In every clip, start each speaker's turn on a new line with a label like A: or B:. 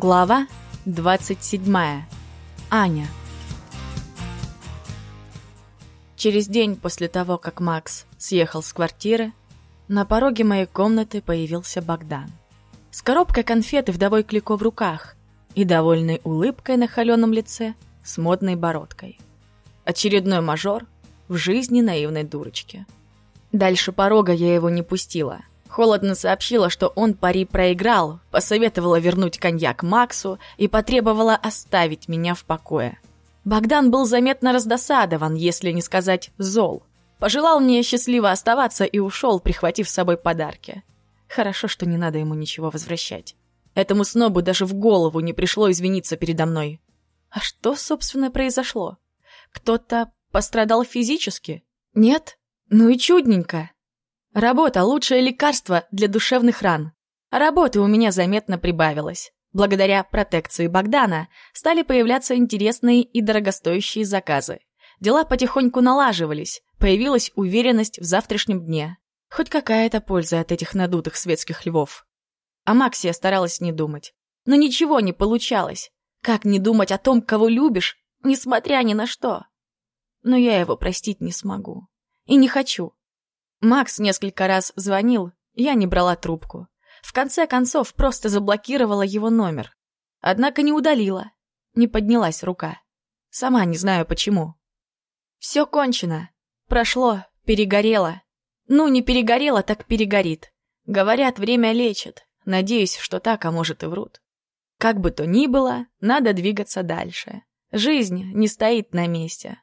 A: Глава 27. Аня. Через день после того, как Макс съехал с квартиры, на пороге моей комнаты появился Богдан. С коробкой конфеты вдовой Клико в руках и довольной улыбкой на холеном лице с модной бородкой. Очередной мажор в жизни наивной дурочки. Дальше порога я его не пустила — Холодно сообщила, что он пари проиграл, посоветовала вернуть коньяк Максу и потребовала оставить меня в покое. Богдан был заметно раздосадован, если не сказать зол. Пожелал мне счастливо оставаться и ушел, прихватив с собой подарки. Хорошо, что не надо ему ничего возвращать. Этому снобу даже в голову не пришло извиниться передо мной. А что, собственно, произошло? Кто-то пострадал физически? Нет? Ну и чудненько. Работа – лучшее лекарство для душевных ран. работы у меня заметно прибавилось. Благодаря протекции Богдана стали появляться интересные и дорогостоящие заказы. Дела потихоньку налаживались, появилась уверенность в завтрашнем дне. Хоть какая-то польза от этих надутых светских львов. О Максе я старалась не думать. Но ничего не получалось. Как не думать о том, кого любишь, несмотря ни на что? Но я его простить не смогу. И не хочу. Макс несколько раз звонил, я не брала трубку. В конце концов, просто заблокировала его номер. Однако не удалила. Не поднялась рука. Сама не знаю почему. Все кончено. Прошло, перегорело. Ну, не перегорело, так перегорит. Говорят, время лечит. Надеюсь, что так, а может и врут. Как бы то ни было, надо двигаться дальше. Жизнь не стоит на месте.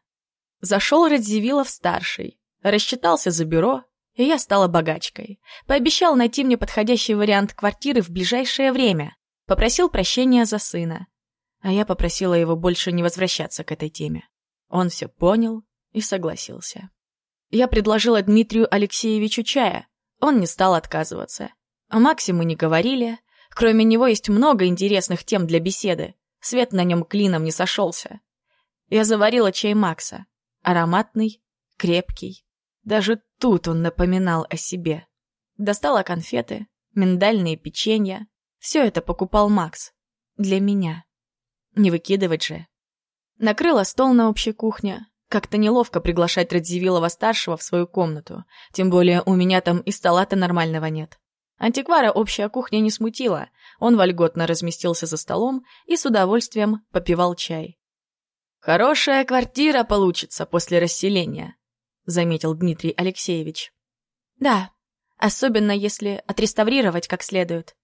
A: Зашел Радзивиллов-старший. Рассчитался за бюро, и я стала богачкой. Пообещал найти мне подходящий вариант квартиры в ближайшее время. Попросил прощения за сына. А я попросила его больше не возвращаться к этой теме. Он все понял и согласился. Я предложила Дмитрию Алексеевичу чая. Он не стал отказываться. О Максе мы не говорили. Кроме него есть много интересных тем для беседы. Свет на нем клином не сошелся. Я заварила чай Макса. Ароматный, крепкий, даже тут он напоминал о себе. Достала конфеты, миндальные печенья. Все это покупал Макс. Для меня. Не выкидывать же. Накрыла стол на общей кухне. Как-то неловко приглашать Радзивиллова-старшего в свою комнату. Тем более у меня там и стола-то нормального нет. Антиквара общая кухня не смутила. Он вольготно разместился за столом и с удовольствием попивал чай. «Хорошая квартира получится после расселения», — заметил Дмитрий Алексеевич. «Да, особенно если отреставрировать как следует».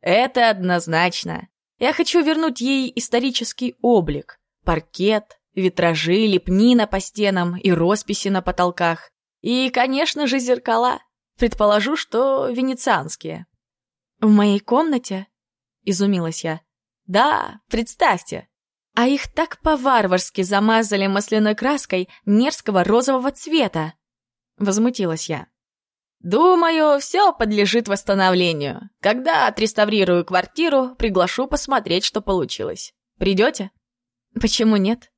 A: «Это однозначно. Я хочу вернуть ей исторический облик. Паркет, витражи, лепнина по стенам и росписи на потолках. И, конечно же, зеркала. Предположу, что венецианские». «В моей комнате?» — изумилась я. «Да, представьте, а их так по-варварски замазали масляной краской мерзкого розового цвета. Возмутилась я. Думаю, все подлежит восстановлению. Когда отреставрирую квартиру, приглашу посмотреть, что получилось. Придете? Почему нет?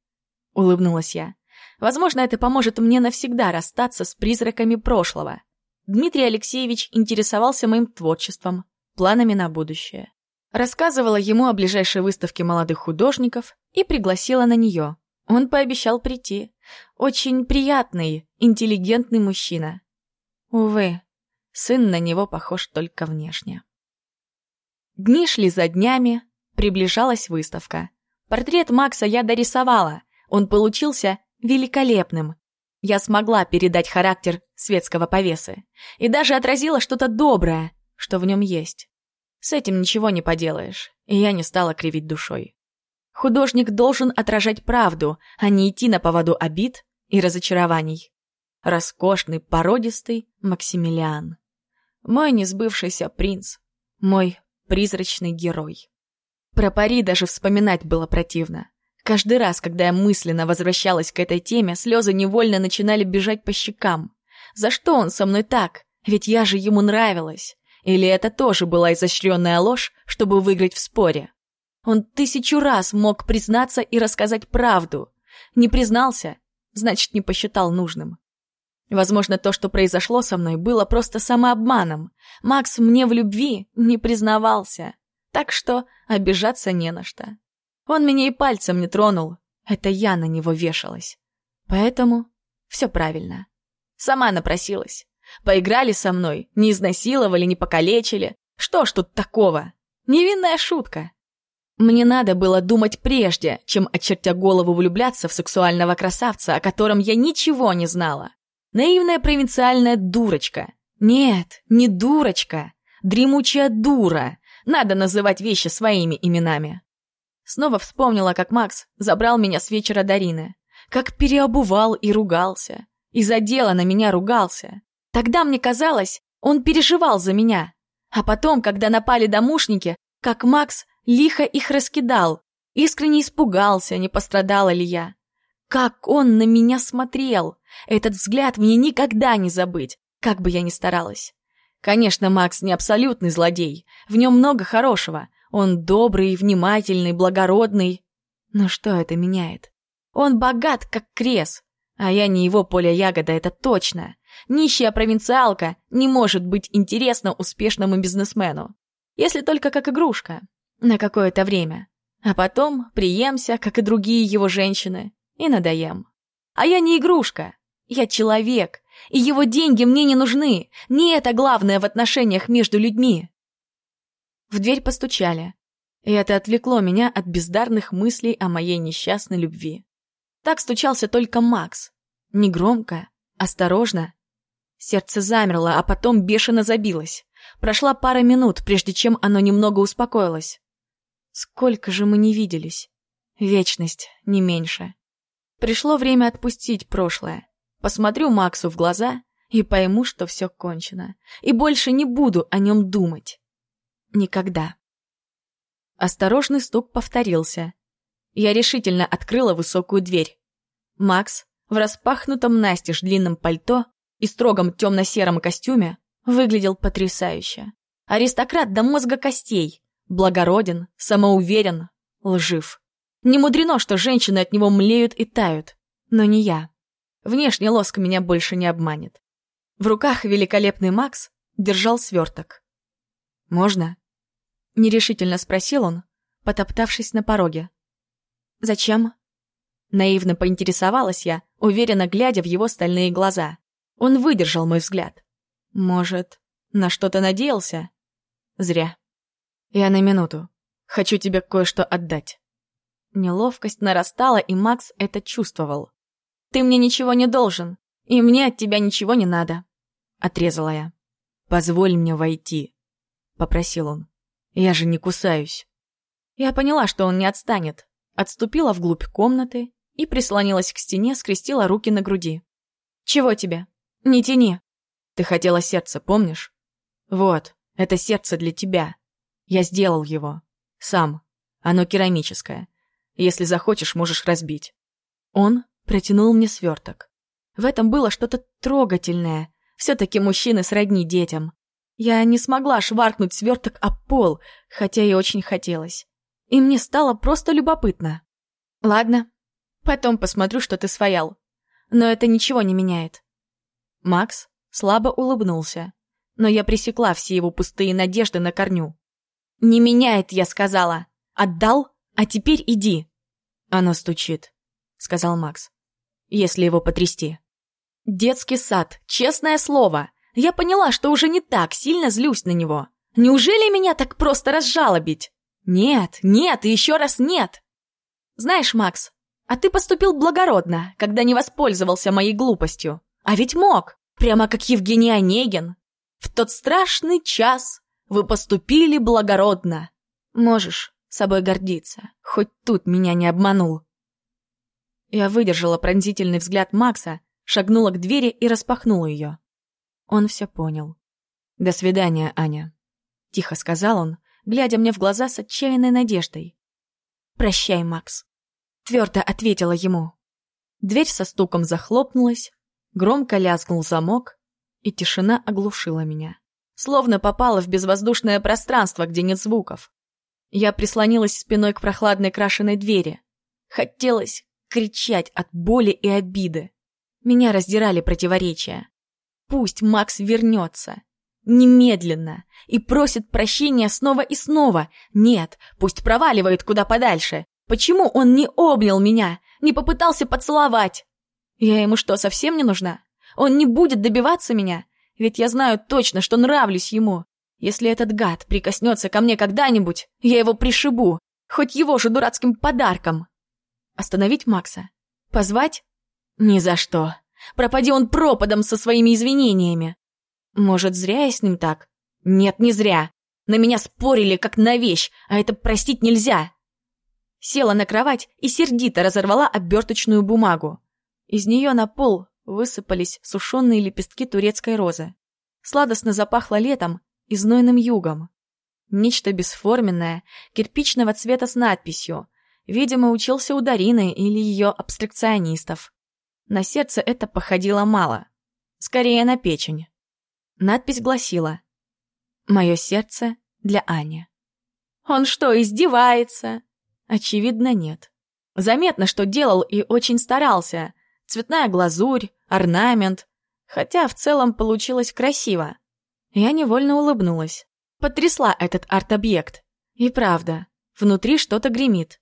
A: Улыбнулась я. Возможно, это поможет мне навсегда расстаться с призраками прошлого. Дмитрий Алексеевич интересовался моим творчеством, планами на будущее. Рассказывала ему о ближайшей выставке молодых художников и пригласила на нее. Он пообещал прийти. Очень приятный, интеллигентный мужчина. Увы, сын на него похож только внешне. Дни шли за днями, приближалась выставка. Портрет Макса я дорисовала, он получился великолепным. Я смогла передать характер светского повесы и даже отразила что-то доброе, что в нем есть. С этим ничего не поделаешь, и я не стала кривить душой. Художник должен отражать правду, а не идти на поводу обид и разочарований. Роскошный, породистый Максимилиан. Мой несбывшийся принц. Мой призрачный герой. Про Пари даже вспоминать было противно. Каждый раз, когда я мысленно возвращалась к этой теме, слезы невольно начинали бежать по щекам. За что он со мной так? Ведь я же ему нравилась. Или это тоже была изощренная ложь, чтобы выиграть в споре? Он тысячу раз мог признаться и рассказать правду. Не признался, значит, не посчитал нужным. Возможно, то, что произошло со мной, было просто самообманом. Макс мне в любви не признавался. Так что обижаться не на что. Он меня и пальцем не тронул, это я на него вешалась. Поэтому все правильно. Сама напросилась. Поиграли со мной, не изнасиловали, не покалечили. Что ж тут такого? Невинная шутка. Мне надо было думать прежде, чем, очертя голову, влюбляться в сексуального красавца, о котором я ничего не знала. Наивная провинциальная дурочка. Нет, не дурочка. Дремучая дура. Надо называть вещи своими именами. Снова вспомнила, как Макс забрал меня с вечера Дарины. Как переобувал и ругался. И за дело на меня ругался. Тогда мне казалось, он переживал за меня. А потом, когда напали домушники, как Макс лихо их раскидал, искренне испугался, не пострадала ли я. Как он на меня смотрел! Этот взгляд мне никогда не забыть, как бы я ни старалась. Конечно, Макс не абсолютный злодей, в нем много хорошего. Он добрый, внимательный, благородный. Но что это меняет? Он богат, как крес, а я не его поле ягода, это точно. Нищая провинциалка не может быть интересна успешному бизнесмену. Если только как игрушка. На какое-то время. А потом приемся, как и другие его женщины, и надоем. А я не игрушка. Я человек, и его деньги мне не нужны. Не это главное в отношениях между людьми. В дверь постучали, и это отвлекло меня от бездарных мыслей о моей несчастной любви. Так стучался только Макс. Негромко, осторожно. Сердце замерло, а потом бешено забилось. Прошла пара минут, прежде чем оно немного успокоилось. Сколько же мы не виделись? Вечность, не меньше. Пришло время отпустить прошлое. Посмотрю Максу в глаза и пойму, что все кончено. И больше не буду о нем думать. Никогда. Осторожный стук повторился. Я решительно открыла высокую дверь. Макс в распахнутом настежь длинном пальто и строгом темно-сером костюме выглядел потрясающе. Аристократ до мозга костей, Благороден, самоуверен, лжив. Не мудрено, что женщины от него млеют и тают. Но не я. Внешний лоск меня больше не обманет. В руках великолепный Макс держал сверток. «Можно?» — нерешительно спросил он, потоптавшись на пороге. «Зачем?» Наивно поинтересовалась я, уверенно глядя в его стальные глаза. Он выдержал мой взгляд. «Может, на что-то надеялся?» «Зря». «Я на минуту. Хочу тебе кое-что отдать». Неловкость нарастала, и Макс это чувствовал. «Ты мне ничего не должен, и мне от тебя ничего не надо», — отрезала я. «Позволь мне войти», — попросил он. «Я же не кусаюсь». Я поняла, что он не отстанет, отступила вглубь комнаты и прислонилась к стене, скрестила руки на груди. «Чего тебе? Не тяни!» «Ты хотела сердце, помнишь? Вот, это сердце для тебя. Я сделал его. Сам. Оно керамическое. Если захочешь, можешь разбить. Он протянул мне сверток. В этом было что-то трогательное. Все-таки мужчины сродни детям. Я не смогла шваркнуть сверток о пол, хотя и очень хотелось. И мне стало просто любопытно. Ладно, потом посмотрю, что ты своял. Но это ничего не меняет. Макс слабо улыбнулся, но я пресекла все его пустые надежды на корню. «Не меняет, я сказала. Отдал, а теперь иди». «Оно стучит», — сказал Макс. «Если его потрясти». «Детский сад, честное слово. Я поняла, что уже не так сильно злюсь на него. Неужели меня так просто разжалобить? Нет, нет и еще раз нет. Знаешь, Макс, а ты поступил благородно, когда не воспользовался моей глупостью. А ведь мог, прямо как Евгений Онегин. В тот страшный час вы поступили благородно. Можешь собой гордиться, хоть тут меня не обманул. Я выдержала пронзительный взгляд Макса, шагнула к двери и распахнула ее. Он все понял. «До свидания, Аня», — тихо сказал он, глядя мне в глаза с отчаянной надеждой. «Прощай, Макс», — твердо ответила ему. Дверь со стуком захлопнулась, громко лязгнул замок, и тишина оглушила меня словно попала в безвоздушное пространство, где нет звуков. Я прислонилась спиной к прохладной крашеной двери. Хотелось кричать от боли и обиды. Меня раздирали противоречия. Пусть Макс вернется. Немедленно. И просит прощения снова и снова. Нет, пусть проваливает куда подальше. Почему он не обнял меня? Не попытался поцеловать? Я ему что, совсем не нужна? Он не будет добиваться меня? Ведь я знаю точно, что нравлюсь ему. Если этот гад прикоснется ко мне когда-нибудь, я его пришибу. Хоть его же дурацким подарком. Остановить Макса? Позвать? Ни за что. Пропади он пропадом со своими извинениями. Может, зря я с ним так? Нет, не зря. На меня спорили, как на вещь, а это простить нельзя. Села на кровать и сердито разорвала оберточную бумагу. Из нее на пол высыпались сушеные лепестки турецкой розы. Сладостно запахло летом и знойным югом. Нечто бесформенное, кирпичного цвета с надписью. Видимо, учился у Дарины или ее абстракционистов. На сердце это походило мало. Скорее на печень. Надпись гласила «Мое сердце для Ани». Он что, издевается? Очевидно, нет. Заметно, что делал и очень старался. Цветная глазурь, орнамент. Хотя в целом получилось красиво. Я невольно улыбнулась. Потрясла этот арт-объект. И правда, внутри что-то гремит.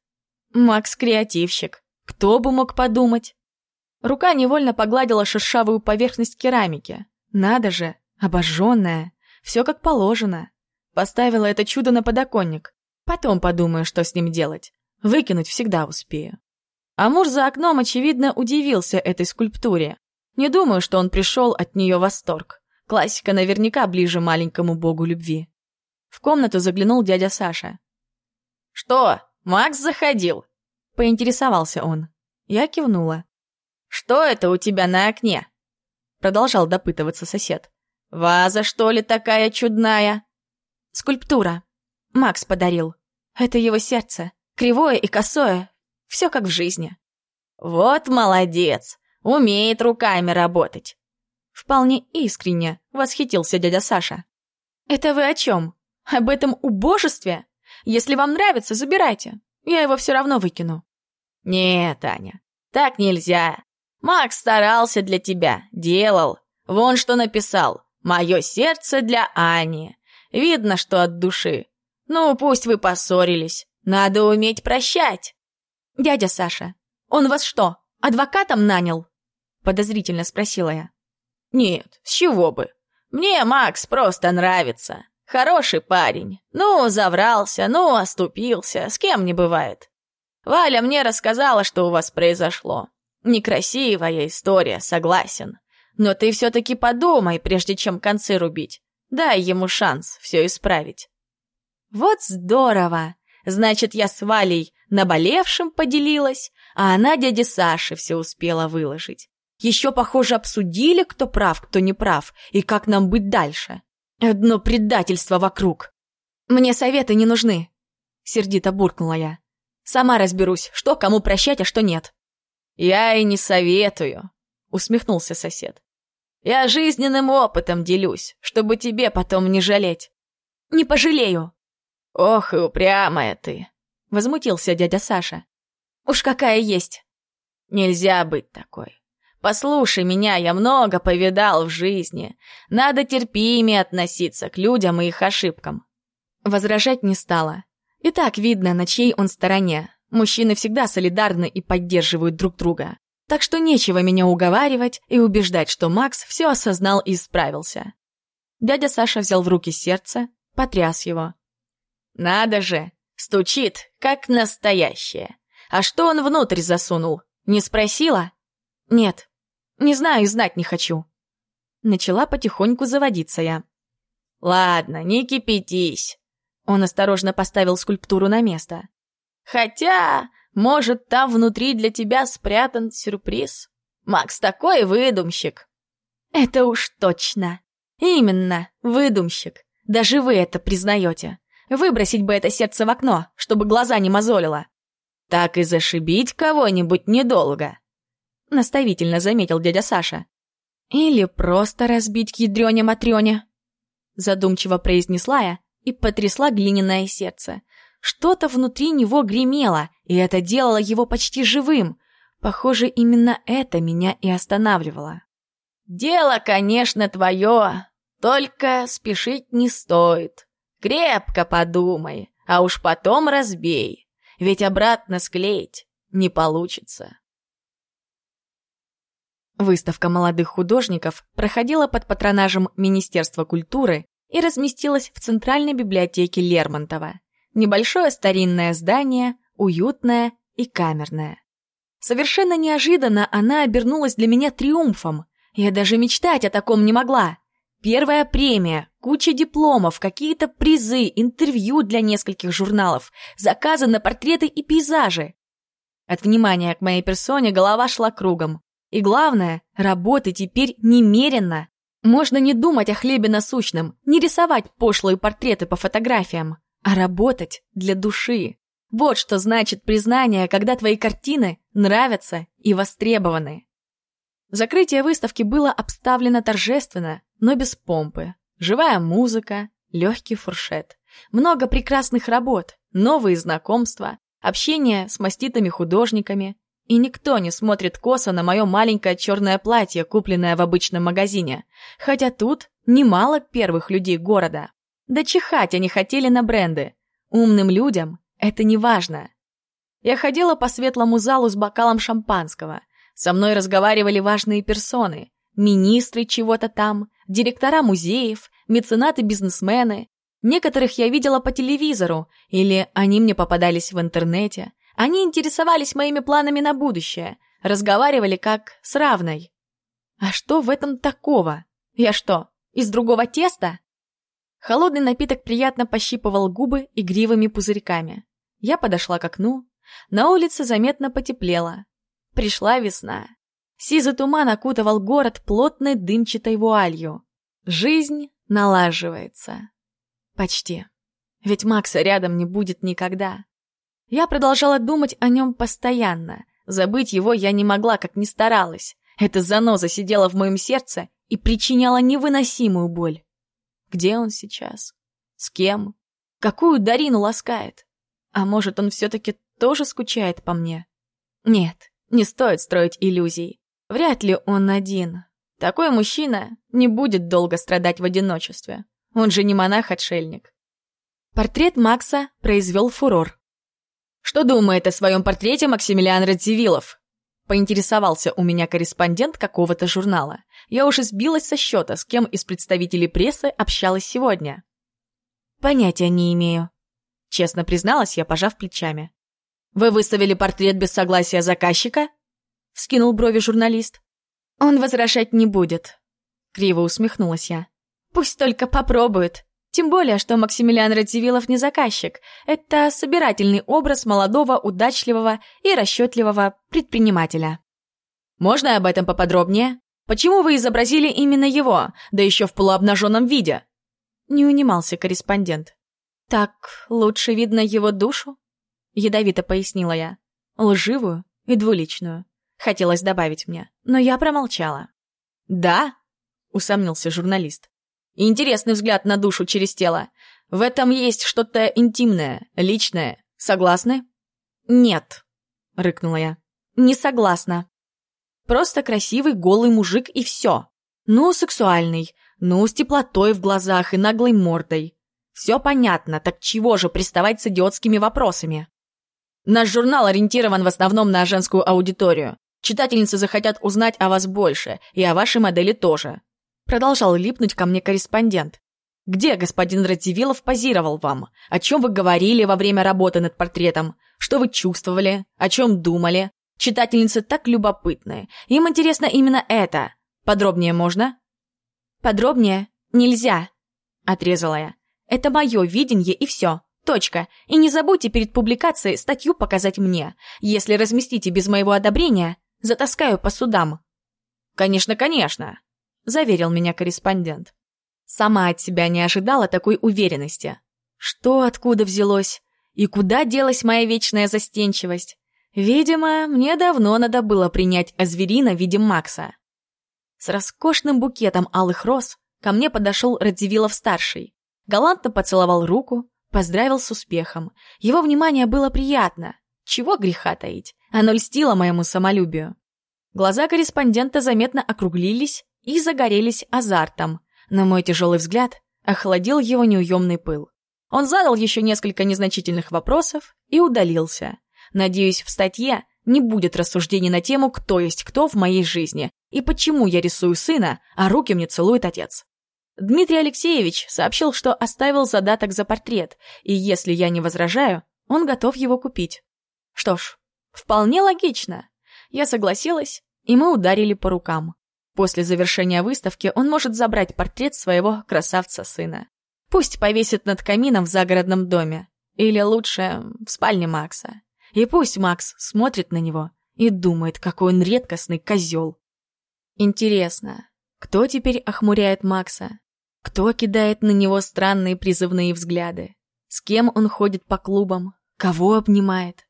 A: Макс креативщик. Кто бы мог подумать? Рука невольно погладила шершавую поверхность керамики. Надо же, обожженная. Все как положено. Поставила это чудо на подоконник. Потом подумаю, что с ним делать. Выкинуть всегда успею. А муж за окном, очевидно, удивился этой скульптуре. Не думаю, что он пришел от нее в восторг. Классика наверняка ближе маленькому богу любви. В комнату заглянул дядя Саша. «Что, Макс заходил?» — поинтересовался он. Я кивнула. «Что это у тебя на окне?» Продолжал допытываться сосед. «Ваза, что ли, такая чудная?» «Скульптура. Макс подарил. Это его сердце. Кривое и косое. Все как в жизни». «Вот молодец. Умеет руками работать». Вполне искренне восхитился дядя Саша. «Это вы о чем? Об этом убожестве? Если вам нравится, забирайте. Я его все равно выкину». «Нет, Аня, так нельзя. Макс старался для тебя, делал. Вон что написал. «Мое сердце для Ани». Видно, что от души. Ну, пусть вы поссорились. Надо уметь прощать. «Дядя Саша, он вас что, адвокатом нанял?» Подозрительно спросила я. «Нет, с чего бы. Мне Макс просто нравится. Хороший парень. Ну, заврался, ну, оступился. С кем не бывает. Валя мне рассказала, что у вас произошло. Некрасивая история, согласен. Но ты все-таки подумай, прежде чем концы рубить. Дай ему шанс все исправить. Вот здорово! Значит, я с Валей наболевшим поделилась, а она дяде Саше все успела выложить. Еще, похоже, обсудили, кто прав, кто не прав, и как нам быть дальше. Одно предательство вокруг. Мне советы не нужны, сердито буркнула я. Сама разберусь, что кому прощать, а что нет. «Я и не советую», — усмехнулся сосед. «Я жизненным опытом делюсь, чтобы тебе потом не жалеть». «Не пожалею». «Ох и упрямая ты», — возмутился дядя Саша. «Уж какая есть». «Нельзя быть такой. Послушай меня, я много повидал в жизни. Надо терпимее относиться к людям и их ошибкам». Возражать не стала. И так видно, на чьей он стороне. Мужчины всегда солидарны и поддерживают друг друга. Так что нечего меня уговаривать и убеждать, что Макс все осознал и справился. Дядя Саша взял в руки сердце, потряс его. «Надо же! Стучит, как настоящее! А что он внутрь засунул? Не спросила?» «Нет, не знаю и знать не хочу». Начала потихоньку заводиться я. «Ладно, не кипятись». Он осторожно поставил скульптуру на место. Хотя, может, там внутри для тебя спрятан сюрприз. Макс такой выдумщик. Это уж точно. Именно, выдумщик. Даже вы это признаете. Выбросить бы это сердце в окно, чтобы глаза не мозолило. Так и зашибить кого-нибудь недолго. Наставительно заметил дядя Саша. Или просто разбить к ядрёне-матрёне. Задумчиво произнесла я и потрясла глиняное сердце. Что-то внутри него гремело, и это делало его почти живым. Похоже, именно это меня и останавливало. «Дело, конечно, твое. Только спешить не стоит. Крепко подумай, а уж потом разбей. Ведь обратно склеить не получится. Выставка молодых художников проходила под патронажем Министерства культуры и разместилась в Центральной библиотеке Лермонтова. Небольшое старинное здание, уютное и камерное. Совершенно неожиданно она обернулась для меня триумфом. Я даже мечтать о таком не могла. Первая премия, куча дипломов, какие-то призы, интервью для нескольких журналов, заказы на портреты и пейзажи. От внимания к моей персоне голова шла кругом. И главное, работы теперь немерено. Можно не думать о хлебе насущном, не рисовать пошлые портреты по фотографиям, а работать для души. Вот что значит признание, когда твои картины нравятся и востребованы. Закрытие выставки было обставлено торжественно, но без помпы. Живая музыка, легкий фуршет. Много прекрасных работ, новые знакомства, общение с маститыми художниками, и никто не смотрит косо на мое маленькое черное платье, купленное в обычном магазине. Хотя тут немало первых людей города. Да чихать они хотели на бренды. Умным людям это не важно. Я ходила по светлому залу с бокалом шампанского. Со мной разговаривали важные персоны. Министры чего-то там, директора музеев, меценаты-бизнесмены. Некоторых я видела по телевизору, или они мне попадались в интернете. Они интересовались моими планами на будущее, разговаривали как с равной. А что в этом такого? Я что, из другого теста? Холодный напиток приятно пощипывал губы игривыми пузырьками. Я подошла к окну. На улице заметно потеплело. Пришла весна. Сизый туман окутывал город плотной дымчатой вуалью. Жизнь налаживается. Почти. Ведь Макса рядом не будет никогда. Я продолжала думать о нем постоянно. Забыть его я не могла, как ни старалась. Эта заноза сидела в моем сердце и причиняла невыносимую боль. Где он сейчас? С кем? Какую Дарину ласкает? А может, он все-таки тоже скучает по мне? Нет, не стоит строить иллюзий. Вряд ли он один. Такой мужчина не будет долго страдать в одиночестве. Он же не монах-отшельник. Портрет Макса произвел фурор. «Что думает о своем портрете Максимилиан Радзивиллов?» Поинтересовался у меня корреспондент какого-то журнала. Я уже сбилась со счета, с кем из представителей прессы общалась сегодня. «Понятия не имею», — честно призналась я, пожав плечами. «Вы выставили портрет без согласия заказчика?» — вскинул брови журналист. «Он возражать не будет», — криво усмехнулась я. «Пусть только попробует. Тем более, что Максимилиан Радзивиллов не заказчик. Это собирательный образ молодого, удачливого и расчетливого предпринимателя. Можно об этом поподробнее? Почему вы изобразили именно его, да еще в полуобнаженном виде? Не унимался корреспондент. Так лучше видно его душу? Ядовито пояснила я. Лживую и двуличную. Хотелось добавить мне, но я промолчала. «Да?» — усомнился журналист. Интересный взгляд на душу через тело. В этом есть что-то интимное, личное. Согласны? Нет, рыкнула я. Не согласна. Просто красивый голый мужик и все. Ну, сексуальный, ну, с теплотой в глазах и наглой мордой. Все понятно, так чего же приставать с идиотскими вопросами? Наш журнал ориентирован в основном на женскую аудиторию. Читательницы захотят узнать о вас больше, и о вашей модели тоже. Продолжал липнуть ко мне корреспондент. «Где господин Радзивиллов позировал вам? О чем вы говорили во время работы над портретом? Что вы чувствовали? О чем думали? Читательницы так любопытные. Им интересно именно это. Подробнее можно?» «Подробнее нельзя», — отрезала я. «Это мое видение и все. Точка. И не забудьте перед публикацией статью показать мне. Если разместите без моего одобрения, затаскаю по судам». «Конечно, конечно», — заверил меня корреспондент. Сама от себя не ожидала такой уверенности. Что откуда взялось? И куда делась моя вечная застенчивость? Видимо, мне давно надо было принять Азверина в виде Макса. С роскошным букетом алых роз ко мне подошел Радзивиллов-старший. Галантно поцеловал руку, поздравил с успехом. Его внимание было приятно. Чего греха таить? Оно льстило моему самолюбию. Глаза корреспондента заметно округлились, и загорелись азартом. но мой тяжелый взгляд охладил его неуемный пыл. Он задал еще несколько незначительных вопросов и удалился. Надеюсь, в статье не будет рассуждений на тему, кто есть кто в моей жизни и почему я рисую сына, а руки мне целует отец. Дмитрий Алексеевич сообщил, что оставил задаток за портрет, и если я не возражаю, он готов его купить. Что ж, вполне логично. Я согласилась, и мы ударили по рукам. После завершения выставки он может забрать портрет своего красавца-сына. Пусть повесит над камином в загородном доме. Или лучше, в спальне Макса. И пусть Макс смотрит на него и думает, какой он редкостный козел. Интересно, кто теперь охмуряет Макса? Кто кидает на него странные призывные взгляды? С кем он ходит по клубам? Кого обнимает?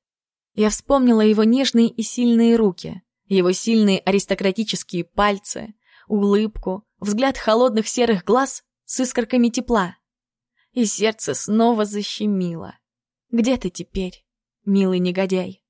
A: Я вспомнила его нежные и сильные руки, его сильные аристократические пальцы, улыбку, взгляд холодных серых глаз с искорками тепла. И сердце снова защемило. Где ты теперь, милый негодяй?